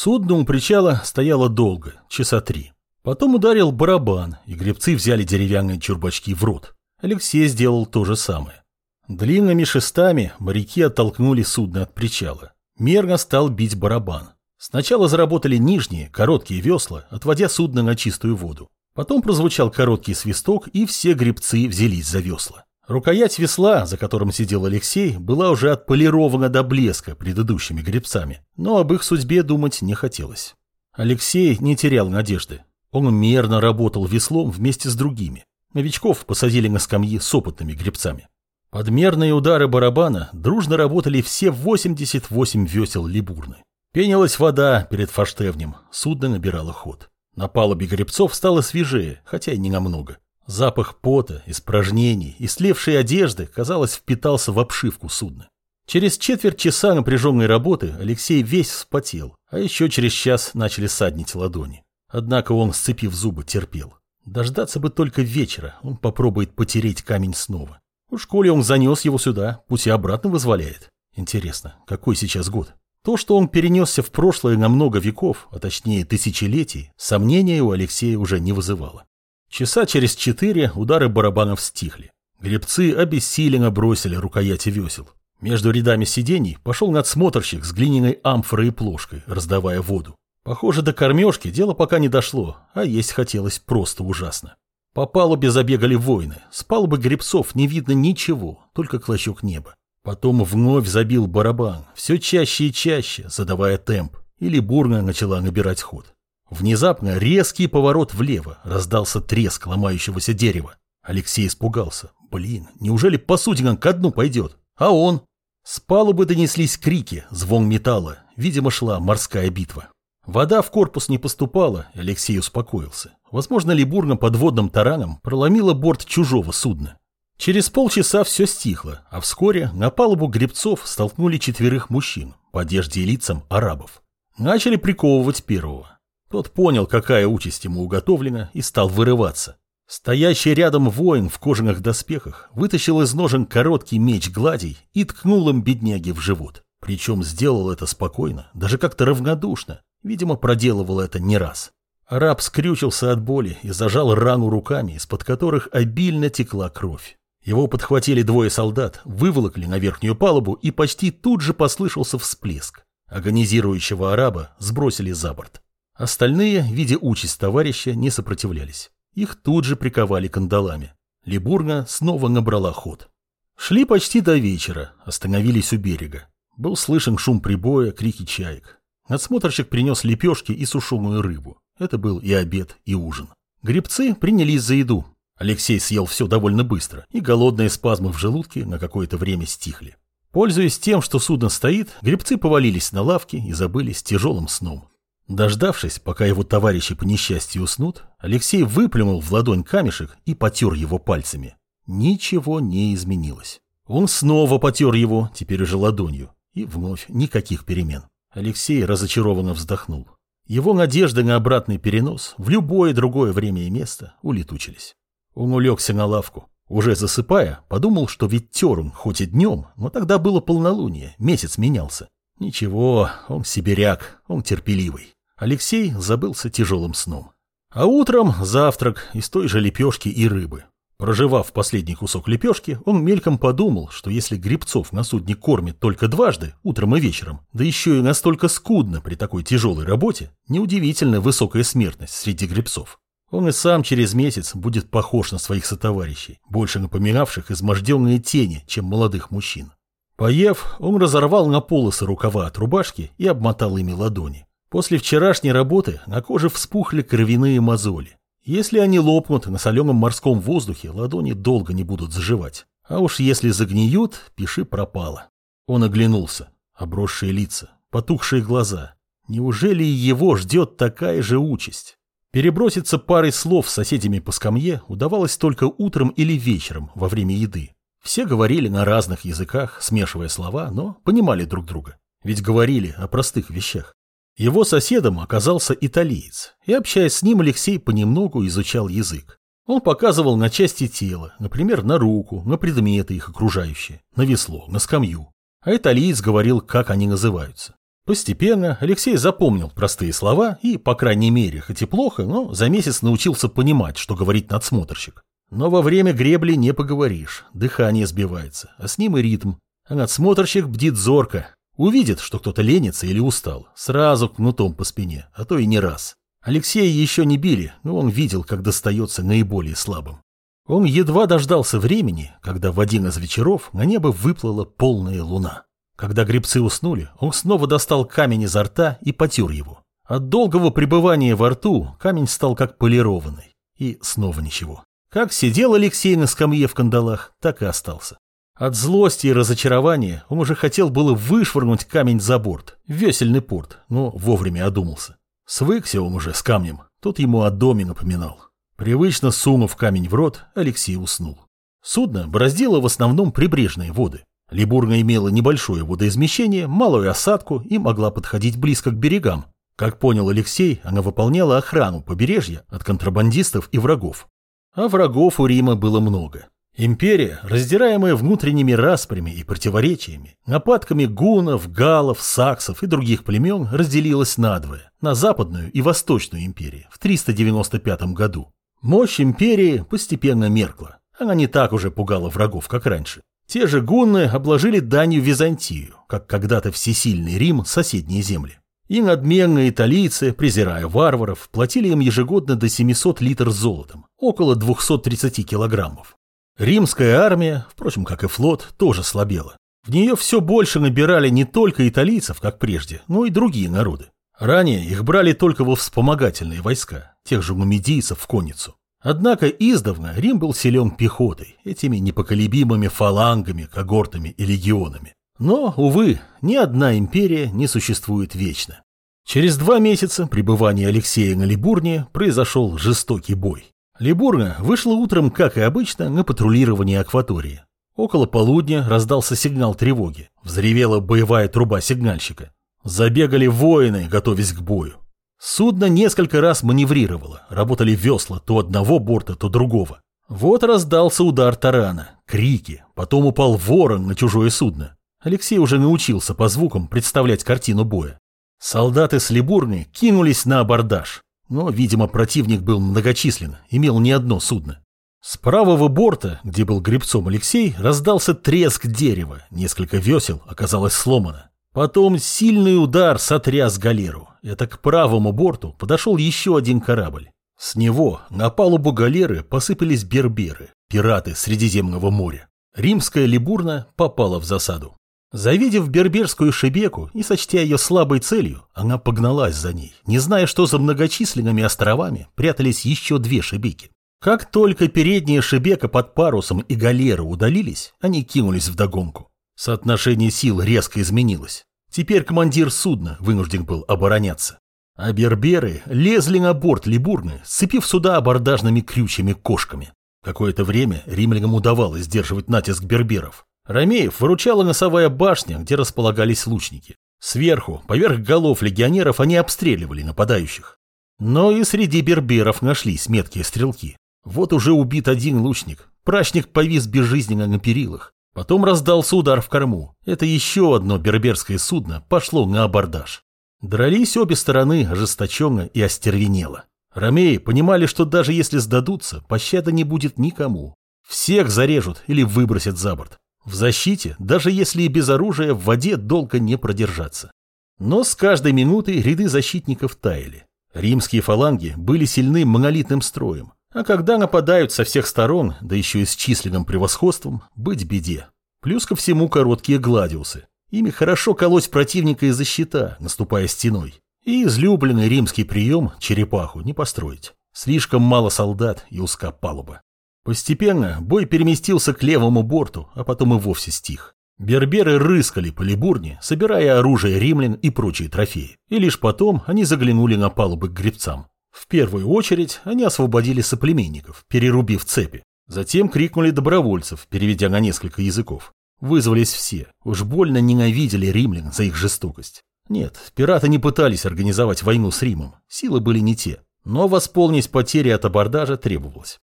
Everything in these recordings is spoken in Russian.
Судно у причала стояло долго, часа три. Потом ударил барабан, и гребцы взяли деревянные чурбачки в рот. Алексей сделал то же самое. Длинными шестами моряки оттолкнули судно от причала. Мерно стал бить барабан. Сначала заработали нижние, короткие весла, отводя судно на чистую воду. Потом прозвучал короткий свисток, и все гребцы взялись за весла. Рукоять весла, за которым сидел Алексей, была уже отполирована до блеска предыдущими гребцами, но об их судьбе думать не хотелось. Алексей не терял надежды. Он мерно работал веслом вместе с другими. Новичков посадили на скамьи с опытными гребцами. Подмерные удары барабана дружно работали все 88 весел либурны. Пенилась вода перед форштевнем, судно набирало ход. На палубе гребцов стало свежее, хотя и не намного. Запах пота, испражнений и слевшей одежды, казалось, впитался в обшивку судна. Через четверть часа напряженной работы Алексей весь вспотел, а еще через час начали саднить ладони. Однако он, сцепив зубы, терпел. Дождаться бы только вечера, он попробует потереть камень снова. В школе он занес его сюда, пусть и обратно вызволяет. Интересно, какой сейчас год? То, что он перенесся в прошлое на много веков, а точнее тысячелетий, сомнения у Алексея уже не вызывало. Часа через четыре удары барабанов стихли. Гребцы обессиленно бросили рукояти весел. Между рядами сидений пошел надсмотрщик с глиняной амфорой и плошкой, раздавая воду. Похоже, до кормежки дело пока не дошло, а есть хотелось просто ужасно. По палубе забегали воины, с палубы гребцов не видно ничего, только клочок неба. Потом вновь забил барабан, все чаще и чаще, задавая темп, или бурно начала набирать ход. Внезапно резкий поворот влево, раздался треск ломающегося дерева. Алексей испугался. Блин, неужели посудина ко дну пойдет? А он? С палубы донеслись крики, звон металла. Видимо, шла морская битва. Вода в корпус не поступала, Алексей успокоился. Возможно, Либурна подводным тараном проломила борт чужого судна. Через полчаса все стихло, а вскоре на палубу гребцов столкнули четверых мужчин, по одежде и лицам арабов. Начали приковывать первого. Тот понял, какая участь ему уготовлена, и стал вырываться. Стоящий рядом воин в кожаных доспехах вытащил из ножен короткий меч гладий и ткнул им бедняги в живот. Причем сделал это спокойно, даже как-то равнодушно. Видимо, проделывал это не раз. Араб скрючился от боли и зажал рану руками, из-под которых обильно текла кровь. Его подхватили двое солдат, выволокли на верхнюю палубу, и почти тут же послышался всплеск. Агонизирующего араба сбросили за борт. Остальные, видя участь товарища, не сопротивлялись. Их тут же приковали кандалами. Либурга снова набрала ход. Шли почти до вечера, остановились у берега. Был слышен шум прибоя, крики чаек. Надсмотрщик принес лепешки и сушеную рыбу. Это был и обед, и ужин. Гребцы принялись за еду. Алексей съел все довольно быстро, и голодные спазмы в желудке на какое-то время стихли. Пользуясь тем, что судно стоит, гребцы повалились на лавки и забылись тяжелым сном. Дождавшись, пока его товарищи по несчастью уснут, Алексей выплюнул в ладонь камешек и потер его пальцами. Ничего не изменилось. Он снова потер его, теперь уже ладонью, и вновь никаких перемен. Алексей разочарованно вздохнул. Его надежды на обратный перенос в любое другое время и место улетучились. Он улегся на лавку. Уже засыпая, подумал, что ведь тер он хоть и днем, но тогда было полнолуние, месяц менялся. Ничего, он сибиряк, он терпеливый. Алексей забылся тяжелым сном. А утром завтрак из той же лепешки и рыбы. Проживав последний кусок лепешки, он мельком подумал, что если грибцов на судне кормят только дважды, утром и вечером, да еще и настолько скудно при такой тяжелой работе, неудивительно высокая смертность среди грибцов. Он и сам через месяц будет похож на своих сотоварищей, больше напоминавших изможденные тени, чем молодых мужчин. Поев, он разорвал на полосы рукава от рубашки и обмотал ими ладони. После вчерашней работы на коже вспухли кровяные мозоли. Если они лопнут на соленом морском воздухе, ладони долго не будут заживать. А уж если загниют, пиши пропало. Он оглянулся. Обросшие лица, потухшие глаза. Неужели его ждет такая же участь? Переброситься парой слов с соседями по скамье удавалось только утром или вечером во время еды. Все говорили на разных языках, смешивая слова, но понимали друг друга. Ведь говорили о простых вещах. Его соседом оказался италиец, и, общаясь с ним, Алексей понемногу изучал язык. Он показывал на части тела, например, на руку, на предметы их окружающие, на весло, на скамью. А италиец говорил, как они называются. Постепенно Алексей запомнил простые слова и, по крайней мере, хоть и плохо, но за месяц научился понимать, что говорит надсмотрщик. Но во время гребли не поговоришь, дыхание сбивается, а с ним и ритм. А надсмотрщик бдит зорко, увидит, что кто-то ленится или устал, сразу кнутом по спине, а то и не раз. Алексея еще не били, но он видел, как достается наиболее слабым. Он едва дождался времени, когда в один из вечеров на небо выплыла полная луна. Когда грибцы уснули, он снова достал камень изо рта и потер его. От долгого пребывания во рту камень стал как полированный. И снова ничего. Как сидел Алексей на скамье в кандалах, так и остался. От злости и разочарования он уже хотел было вышвырнуть камень за борт, весельный порт, но вовремя одумался. Свыкся он уже с камнем, тут ему о доме напоминал. Привычно сунув камень в рот, Алексей уснул. Судно бороздило в основном прибрежные воды. Либурга имела небольшое водоизмещение, малую осадку и могла подходить близко к берегам. Как понял Алексей, она выполняла охрану побережья от контрабандистов и врагов. А врагов у Рима было много. Империя, раздираемая внутренними распрями и противоречиями, нападками гунов, галов, саксов и других племен, разделилась надвое, на Западную и Восточную империи в 395 году. Мощь империи постепенно меркла. Она не так уже пугала врагов, как раньше. Те же гунны обложили данью Византию, как когда-то всесильный Рим соседние земли. И надменные италийцы, презирая варваров, платили им ежегодно до 700 литров золотом, около 230 килограммов. Римская армия, впрочем, как и флот, тоже слабела. В нее все больше набирали не только италийцев, как прежде, но и другие народы. Ранее их брали только во вспомогательные войска, тех же нумидийцев в конницу. Однако издавна Рим был силен пехотой, этими непоколебимыми фалангами, когортами и легионами. Но, увы, ни одна империя не существует вечно. Через два месяца пребывания Алексея на Либурне произошел жестокий бой. Либурна вышла утром, как и обычно, на патрулирование акватории. Около полудня раздался сигнал тревоги. Взревела боевая труба сигнальщика. Забегали воины, готовясь к бою. Судно несколько раз маневрировало, работали весла то одного борта, то другого. Вот раздался удар тарана, крики, потом упал ворон на чужое судно. Алексей уже научился по звукам представлять картину боя. Солдаты с Либурны кинулись на абордаж, но, видимо, противник был многочислен, имел не одно судно. С правого борта, где был гребцом Алексей, раздался треск дерева, несколько весел оказалось сломано. Потом сильный удар сотряс галеру. Это к правому борту подошел еще один корабль. С него на палубу галеры посыпались берберы, пираты Средиземного моря. Римская либурна попала в засаду. Завидев берберскую шебеку и сочтя ее слабой целью, она погналась за ней, не зная, что за многочисленными островами прятались еще две шебеки. Как только передняя шебека под парусом и галера удалились, они кинулись в догонку. Соотношение сил резко изменилось. Теперь командир судна вынужден был обороняться. А берберы лезли на борт Либурны, сцепив суда абордажными крючьями кошками. Какое-то время римлянам удавалось сдерживать натиск берберов. Ромеев выручала носовая башня, где располагались лучники. Сверху, поверх голов легионеров, они обстреливали нападающих. Но и среди берберов нашлись меткие стрелки. Вот уже убит один лучник. Прачник повис безжизненно на перилах. Потом раздался удар в корму. Это еще одно берберское судно пошло на абордаж. Дрались обе стороны ожесточенно и остервенело. Ромеи понимали, что даже если сдадутся, пощады не будет никому. Всех зарежут или выбросят за борт. В защите, даже если и без оружия, в воде долго не продержаться. Но с каждой минутой ряды защитников таяли. Римские фаланги были сильны монолитным строем, а когда нападают со всех сторон, да еще и с численным превосходством, быть беде. Плюс ко всему короткие гладиусы. Ими хорошо колоть противника из-за щита, наступая стеной. И излюбленный римский прием черепаху не построить. Слишком мало солдат и узка палуба. Постепенно бой переместился к левому борту, а потом и вовсе стих. Берберы рыскали по Либурне, собирая оружие римлян и прочие трофеи. И лишь потом они заглянули на палубы к гребцам. В первую очередь они освободили соплеменников, перерубив цепи. Затем крикнули добровольцев, переведя на несколько языков. Вызвались все, уж больно ненавидели римлян за их жестокость. Нет, пираты не пытались организовать войну с Римом, силы были не те, но восполнить потери от абордажа требовалось.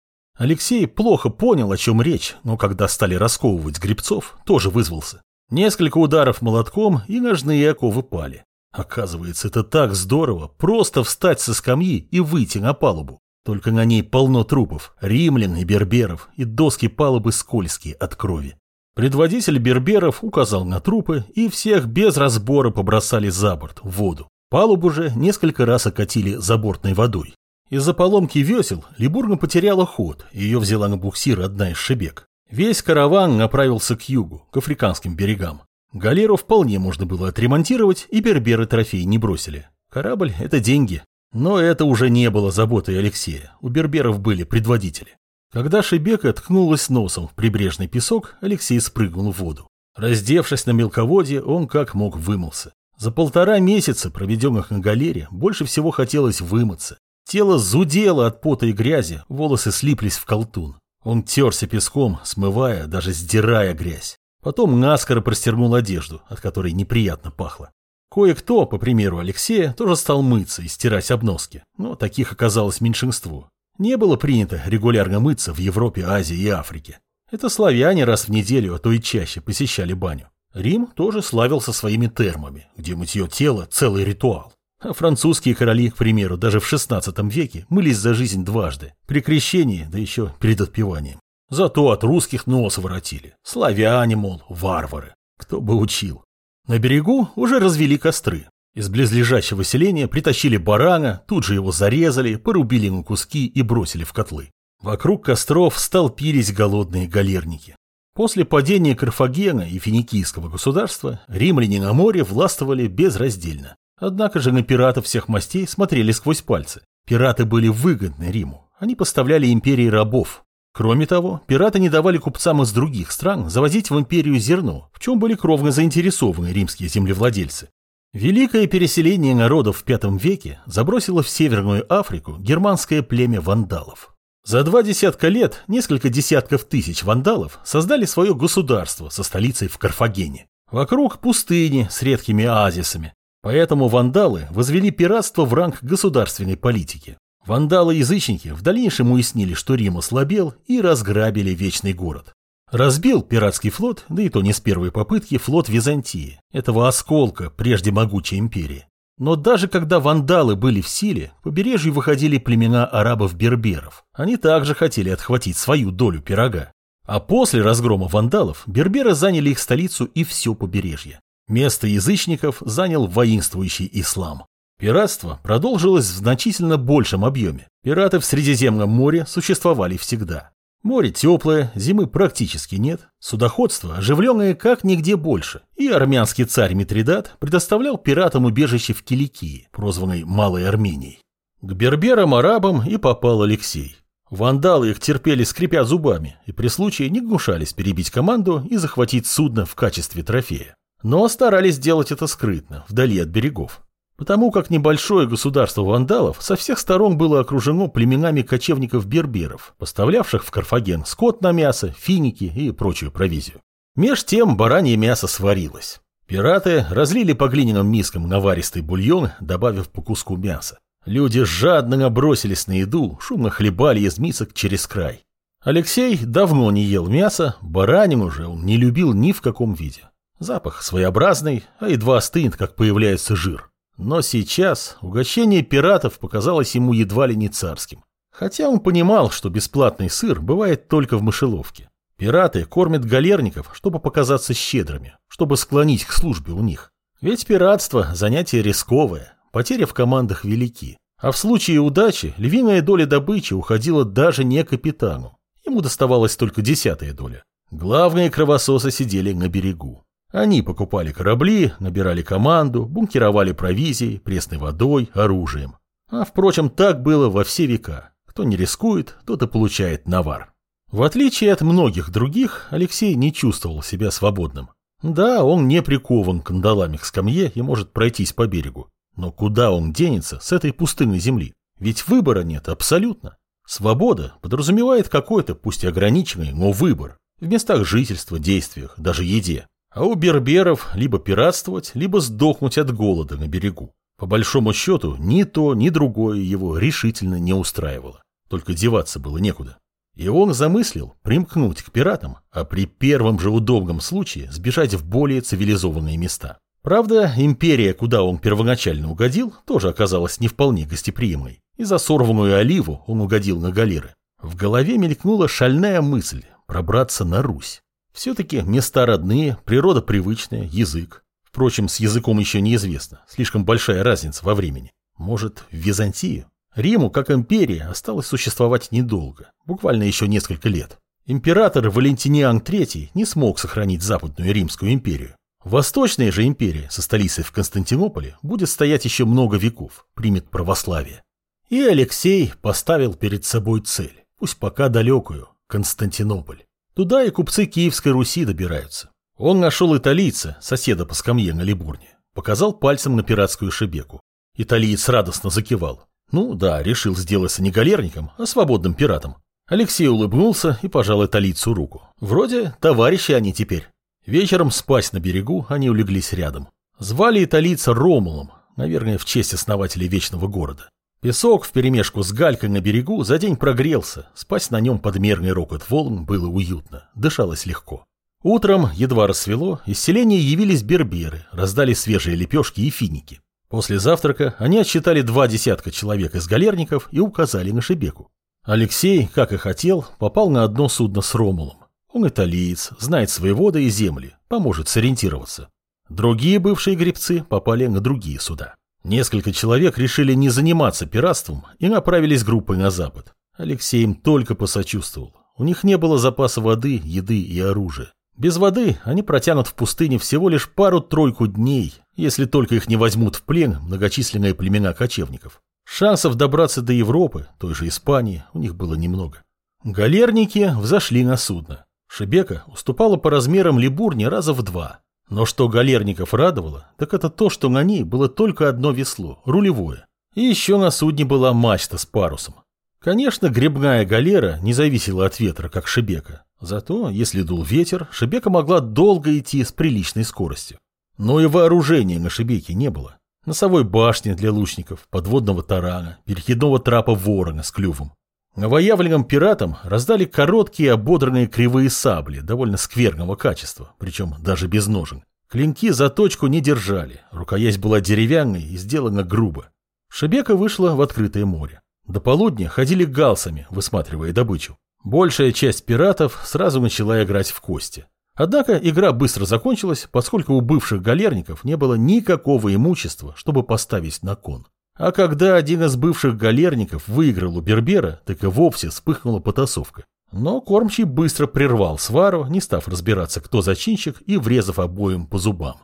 Алексей плохо понял, о чем речь, но когда стали расковывать грибцов, тоже вызвался. Несколько ударов молотком, и ножные оковы пали. Оказывается, это так здорово, просто встать со скамьи и выйти на палубу. Только на ней полно трупов, римлян и берберов, и доски палубы скользкие от крови. Предводитель берберов указал на трупы, и всех без разбора побросали за борт, в воду. Палубу же несколько раз окатили забортной водой. Из-за поломки весел Либурга потеряла ход, ее взяла на буксир одна из шебек. Весь караван направился к югу, к африканским берегам. Галеру вполне можно было отремонтировать, и берберы трофей не бросили. Корабль – это деньги. Но это уже не было заботой Алексея, у берберов были предводители. Когда Шебека ткнулась носом в прибрежный песок, Алексей спрыгнул в воду. Раздевшись на мелководье, он как мог вымылся. За полтора месяца, проведенных на галере, больше всего хотелось вымыться. Тело зудело от пота и грязи, волосы слиплись в колтун. Он терся песком, смывая, даже сдирая грязь. Потом наскоро простернул одежду, от которой неприятно пахло. Кое-кто, по примеру Алексея, тоже стал мыться и стирать обноски, но таких оказалось меньшинство. Не было принято регулярно мыться в Европе, Азии и Африке. Это славяне раз в неделю, а то и чаще посещали баню. Рим тоже славился своими термами, где мытье тела – целый ритуал. А французские короли, к примеру, даже в XVI веке мылись за жизнь дважды, при крещении, да еще перед отпеванием. Зато от русских нос воротили. Славяне, мол, варвары. Кто бы учил. На берегу уже развели костры. Из близлежащего селения притащили барана, тут же его зарезали, порубили на куски и бросили в котлы. Вокруг костров столпились голодные галерники. После падения Карфагена и финикийского государства римляне на море властвовали безраздельно. Однако же на пиратов всех мастей смотрели сквозь пальцы. Пираты были выгодны Риму. Они поставляли империи рабов. Кроме того, пираты не давали купцам из других стран завозить в империю зерно, в чем были кровно заинтересованы римские землевладельцы. Великое переселение народов в V веке забросило в Северную Африку германское племя вандалов. За два десятка лет несколько десятков тысяч вандалов создали свое государство со столицей в Карфагене. Вокруг пустыни с редкими оазисами. Поэтому вандалы возвели пиратство в ранг государственной политики. Вандалы-язычники в дальнейшем уяснили, что Рим ослабел и разграбили Вечный город. Разбил пиратский флот, да и то не с первой попытки, флот Византии, этого осколка прежде могучей империи. Но даже когда вандалы были в силе, к побережью выходили племена арабов-берберов. Они также хотели отхватить свою долю пирога. А после разгрома вандалов берберы заняли их столицу и все побережье. Место язычников занял воинствующий ислам. Пиратство продолжилось в значительно большем объеме. Пираты в Средиземном море существовали всегда. Море теплое, зимы практически нет, судоходство оживленное как нигде больше, и армянский царь Митридат предоставлял пиратам убежище в Киликии, прозванной Малой Арменией. К берберам-арабам и попал Алексей. Вандалы их терпели, скрипя зубами, и при случае не гнушались перебить команду и захватить судно в качестве трофея. Но старались делать это скрытно, вдали от берегов потому как небольшое государство вандалов со всех сторон было окружено племенами кочевников-берберов, поставлявших в Карфаген скот на мясо, финики и прочую провизию. Меж тем баранье мясо сварилось. Пираты разлили по глиняным мискам наваристый бульон, добавив по куску мяса. Люди жадно набросились на еду, шумно хлебали из мисок через край. Алексей давно не ел мясо, баранину же он не любил ни в каком виде. Запах своеобразный, а едва остынет, как появляется жир. Но сейчас угощение пиратов показалось ему едва ли не царским. Хотя он понимал, что бесплатный сыр бывает только в мышеловке. Пираты кормят галерников, чтобы показаться щедрыми, чтобы склонить к службе у них. Ведь пиратство – занятие рисковое, потери в командах велики. А в случае удачи львиная доля добычи уходила даже не капитану. Ему доставалась только десятая доля. Главные кровососы сидели на берегу. Они покупали корабли, набирали команду, бункеровали провизией, пресной водой, оружием. А, впрочем, так было во все века. Кто не рискует, тот и получает навар. В отличие от многих других, Алексей не чувствовал себя свободным. Да, он не прикован кандалами к скамье и может пройтись по берегу. Но куда он денется с этой пустынной земли? Ведь выбора нет абсолютно. Свобода подразумевает какой-то, пусть и ограниченный, но выбор. В местах жительства, действиях, даже еде. А у берберов либо пиратствовать, либо сдохнуть от голода на берегу. По большому счету, ни то, ни другое его решительно не устраивало. Только деваться было некуда. И он замыслил примкнуть к пиратам, а при первом же удобном случае сбежать в более цивилизованные места. Правда, империя, куда он первоначально угодил, тоже оказалась не вполне гостеприимной, и за сорванную оливу он угодил на галеры. В голове мелькнула шальная мысль пробраться на Русь. Все-таки места родные, природа привычная, язык. Впрочем, с языком еще неизвестно, слишком большая разница во времени. Может, в Византию? Риму, как империи, осталось существовать недолго, буквально еще несколько лет. Император Валентиниан III не смог сохранить Западную Римскую империю. Восточная же империя со столицей в Константинополе будет стоять еще много веков, примет православие. И Алексей поставил перед собой цель, пусть пока далекую, Константинополь. Туда и купцы Киевской Руси добираются. Он нашел италийца, соседа по скамье на Либурне, показал пальцем на пиратскую шебеку. Италиец радостно закивал. Ну да, решил сделаться не галерником, а свободным пиратом. Алексей улыбнулся и пожал италийцу руку. Вроде товарищи они теперь. Вечером спать на берегу они улеглись рядом. Звали италийца Ромулом, наверное, в честь основателей Вечного города. Песок вперемешку с галькой на берегу за день прогрелся, спать на нем под мерный рокот волн было уютно, дышалось легко. Утром, едва рассвело, из селения явились берберы, раздали свежие лепешки и финики. После завтрака они отсчитали два десятка человек из галерников и указали на Шебеку. Алексей, как и хотел, попал на одно судно с Ромулом. Он италиец, знает свои воды и земли, поможет сориентироваться. Другие бывшие гребцы попали на другие суда. Несколько человек решили не заниматься пиратством и направились группой на запад. Алексей им только посочувствовал. У них не было запаса воды, еды и оружия. Без воды они протянут в пустыне всего лишь пару-тройку дней, если только их не возьмут в плен многочисленные племена кочевников. Шансов добраться до Европы, той же Испании, у них было немного. Галерники взошли на судно. Шебека уступала по размерам Либурни раза в два. Но что галерников радовало, так это то, что на ней было только одно весло, рулевое. И еще на судне была мачта с парусом. Конечно, гребная галера не зависела от ветра, как Шебека. Зато, если дул ветер, Шебека могла долго идти с приличной скоростью. Но и вооружения на Шебеке не было. Носовой башни для лучников, подводного тарана, перехидного трапа ворона с клювом. Новоявленным пиратам раздали короткие ободранные кривые сабли довольно скверного качества, причем даже без ножен. Клинки за точку не держали, рукоять была деревянной и сделана грубо. Шебека вышла в открытое море. До полудня ходили галсами, высматривая добычу. Большая часть пиратов сразу начала играть в кости. Однако игра быстро закончилась, поскольку у бывших галерников не было никакого имущества, чтобы поставить на кон. А когда один из бывших галерников выиграл у Бербера, так и вовсе вспыхнула потасовка. Но кормчий быстро прервал свару, не став разбираться, кто зачинщик, и врезав обоим по зубам.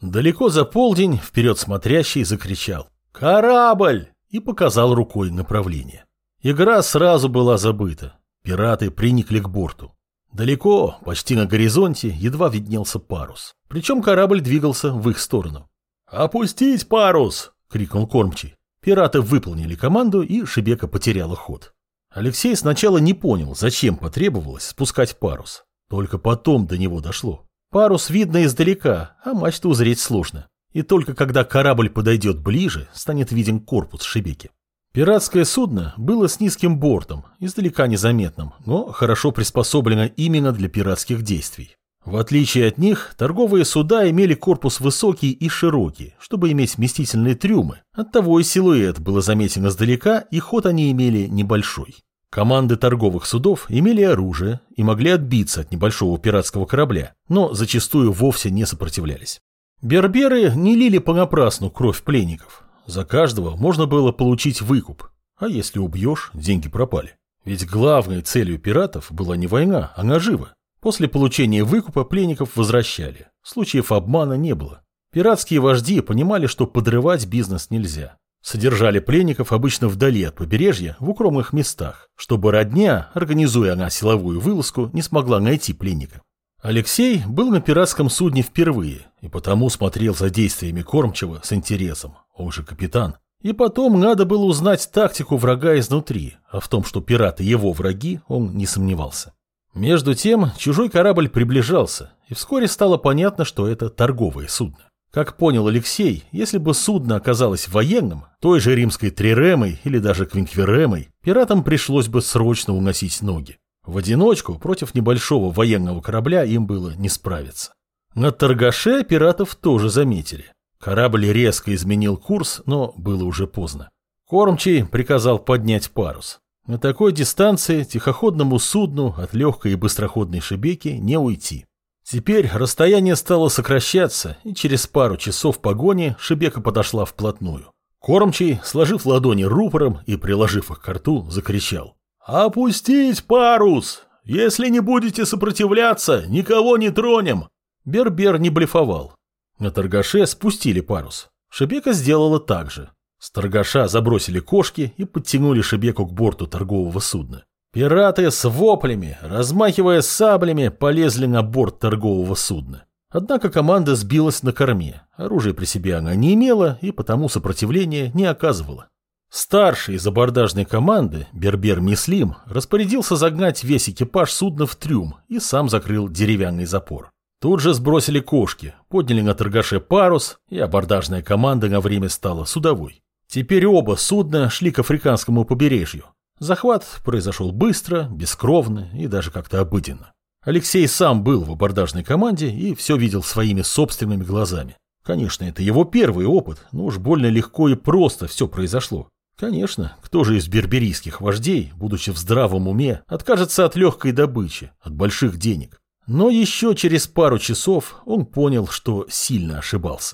Далеко за полдень вперед смотрящий закричал «Корабль!» и показал рукой направление. Игра сразу была забыта. Пираты приникли к борту. Далеко, почти на горизонте, едва виднелся парус. Причем корабль двигался в их сторону. «Опустить парус!» — крикнул кормчий. Пираты выполнили команду, и Шебека потеряла ход. Алексей сначала не понял, зачем потребовалось спускать парус. Только потом до него дошло. Парус видно издалека, а мачту узреть сложно. И только когда корабль подойдет ближе, станет виден корпус Шебеки. Пиратское судно было с низким бортом, издалека незаметным, но хорошо приспособлено именно для пиратских действий. В отличие от них, торговые суда имели корпус высокий и широкий, чтобы иметь вместительные трюмы. Оттого и силуэт было заметен издалека, и ход они имели небольшой. Команды торговых судов имели оружие и могли отбиться от небольшого пиратского корабля, но зачастую вовсе не сопротивлялись. Берберы не лили понапрасну кровь пленников, за каждого можно было получить выкуп. А если убьешь, деньги пропали. Ведь главной целью пиратов была не война, а нажива. После получения выкупа пленников возвращали. Случаев обмана не было. Пиратские вожди понимали, что подрывать бизнес нельзя. Содержали пленников обычно вдали от побережья, в укромных местах, чтобы родня, организуя она силовую вылазку, не смогла найти пленника. Алексей был на пиратском судне впервые и потому смотрел за действиями кормчего с интересом, он же капитан. И потом надо было узнать тактику врага изнутри, а в том, что пираты его враги, он не сомневался. Между тем, чужой корабль приближался, и вскоре стало понятно, что это торговое судно. Как понял Алексей, если бы судно оказалось военным, той же римской триремой или даже квинквиремой, пиратам пришлось бы срочно уносить ноги. В одиночку против небольшого военного корабля им было не справиться. На торгаше пиратов тоже заметили. Корабль резко изменил курс, но было уже поздно. Кормчий приказал поднять парус. На такой дистанции тихоходному судну от легкой и быстроходной шибеки не уйти. Теперь расстояние стало сокращаться, и через пару часов погони шибека подошла вплотную. Кормчий, сложив ладони рупором и приложив их к рту, закричал. «Опустить парус! Если не будете сопротивляться, никого не тронем!» Бербер не блефовал. На торгаше спустили парус. Шебека сделала так же. С забросили кошки и подтянули Шебеку к борту торгового судна. Пираты с воплями, размахивая саблями, полезли на борт торгового судна. Однако команда сбилась на корме. Оружия при себе она не имела и потому сопротивления не оказывала. Старший из абордажной команды, Бербер Мислим, распорядился загнать весь экипаж судна в трюм и сам закрыл деревянный запор. Тут же сбросили кошки, подняли на торгаше парус, и абордажная команда на время стала судовой. Теперь оба судна шли к африканскому побережью. Захват произошел быстро, бескровно и даже как-то обыденно. Алексей сам был в абордажной команде и все видел своими собственными глазами. Конечно, это его первый опыт, но уж больно легко и просто все произошло. Конечно, кто же из берберийских вождей, будучи в здравом уме, откажется от легкой добычи, от больших денег? Но еще через пару часов он понял, что сильно ошибался.